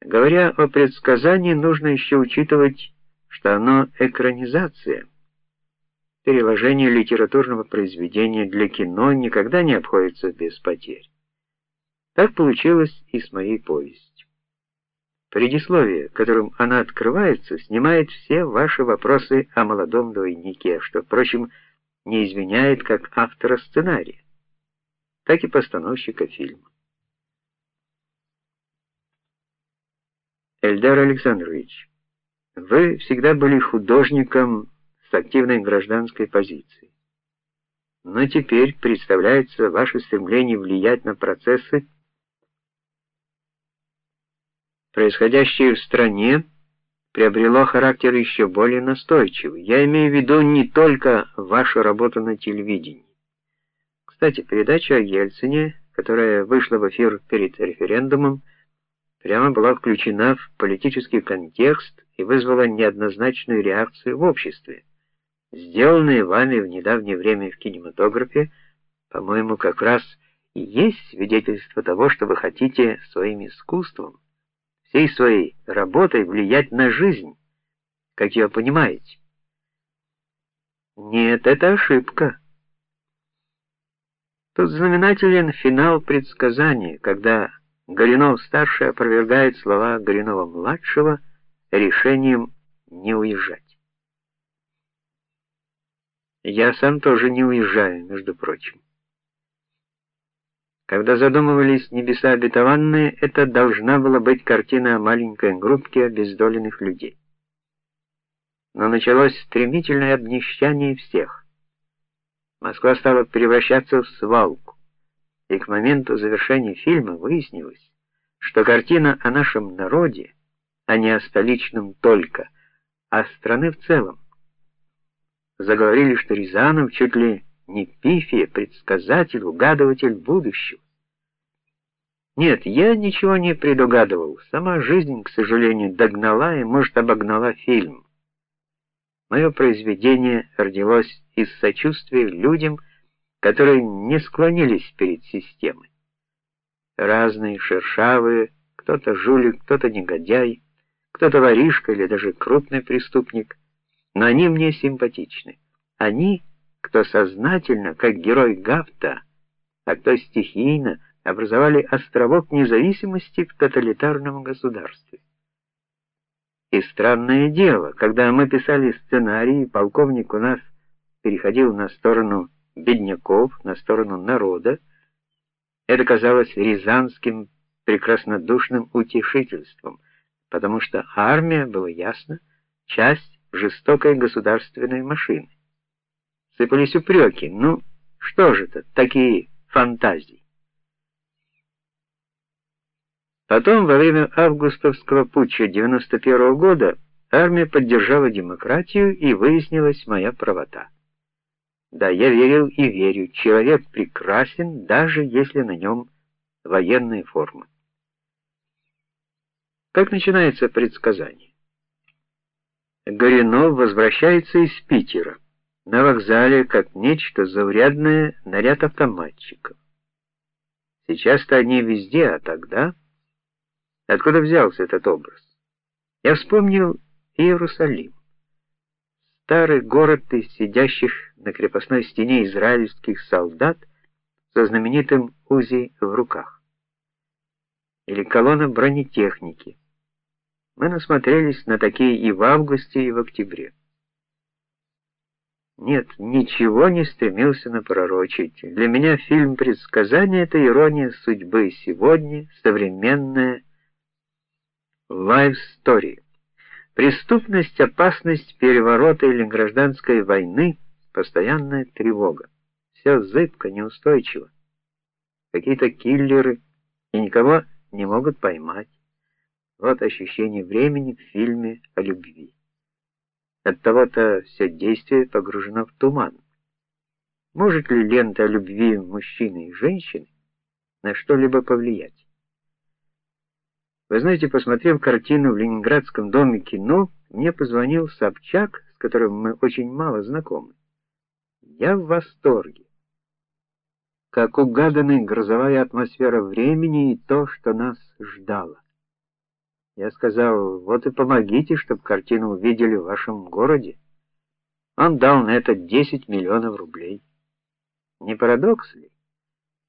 Говоря о предсказании, нужно еще учитывать, что оно экранизация. Переложение литературного произведения для кино никогда не обходится без потерь. Так получилось и с моей повестью. Предисловие, которым она открывается, снимает все ваши вопросы о молодом двойнике, что, впрочем, не извиняет как автора сценария, так и постановщика фильма. Эльдар Александрович, вы всегда были художником с активной гражданской позицией. Но теперь представляется ваше стремление влиять на процессы, происходящие в стране, приобрело характер еще более настойчивый. Я имею в виду не только вашу работу на телевидении. Кстати, передача о Ельцине, которая вышла в эфир перед референдумом, прямо была включена в политический контекст и вызвала неоднозначную реакцию в обществе. Сделанное вами в недавнее время в кинематографе, по-моему, как раз и есть свидетельство того, что вы хотите своим искусством, всей своей работой влиять на жизнь, как ее понимаете. Нет, это ошибка. Тут знаменателен финал предсказания, когда Горинов-старший опровергает слова Горинова-младшего решением не уезжать. Я сам тоже не уезжаю, между прочим. Когда задумывались небеса обетованные, это должна была быть картина о маленькой группке обездоленных людей. Но началось стремительное обнищание всех. Москва стала превращаться в свалку и к моменту завершения фильма выяснилось, что картина о нашем народе, а не о столичном только, а страны в целом. Заговорили, что Рязанов чуть ли не пифия, предсказатель, угадыватель будущего. Нет, я ничего не предугадывал. Сама жизнь, к сожалению, догнала и, может, обогнала фильм. Мое произведение родилось из сочувствия людям, которые не склонились перед системой. Разные, шершавые, кто-то жулик, кто-то негодяй, кто-то воришка или даже крупный преступник, но они мне симпатичны. Они, кто сознательно, как герой Гафта, а кто стихийно образовали островок независимости в тоталитарном государстве. И странное дело, когда мы писали сценарий, полковник у нас переходил на сторону бедняков на сторону народа, это казалось рязанским прекраснодушным утешительством, потому что армия, было ясно, часть жестокой государственной машины. Сыпались упреки. Ну, что же это такие фантазии? Потом, во время августовского путча 91 -го года, армия поддержала демократию, и выяснилась моя правота. Да, я верил и верю, человек прекрасен, даже если на нем военная форма. Как начинается предсказание? Горинов возвращается из Питера. На вокзале, как нечто заурядное, наряд автоматчиков. Сейчас-то они везде, а тогда откуда взялся этот образ? Я вспомнил Иерусалим старый город из сидящих на крепостной стене израильских солдат со знаменитым УЗИ в руках. Или колонна бронетехники. Мы насмотрелись на такие и в августе, и в октябре. Нет, ничего не стремился напророчить. Для меня фильм предсказания это ирония судьбы сегодня, современная life story. Преступность, опасность переворота или гражданской войны, постоянная тревога. Все зыбко, неустойчиво. Какие-то киллеры и никого не могут поймать. Вот ощущение времени в фильме о любви. От того-то все действие погружено в туман. Может ли лента о любви мужчины и женщины на что-либо повлиять? Вы знаете, посмотрев картину в Ленинградском доме кино, мне позвонил Собчак, с которым мы очень мало знакомы. Я в восторге. Как угаданы грозовая атмосфера времени и то, что нас ждало. Я сказал: "Вот и помогите, чтобы картину увидели в вашем городе". Он дал на это 10 миллионов рублей. Не парадокс ли?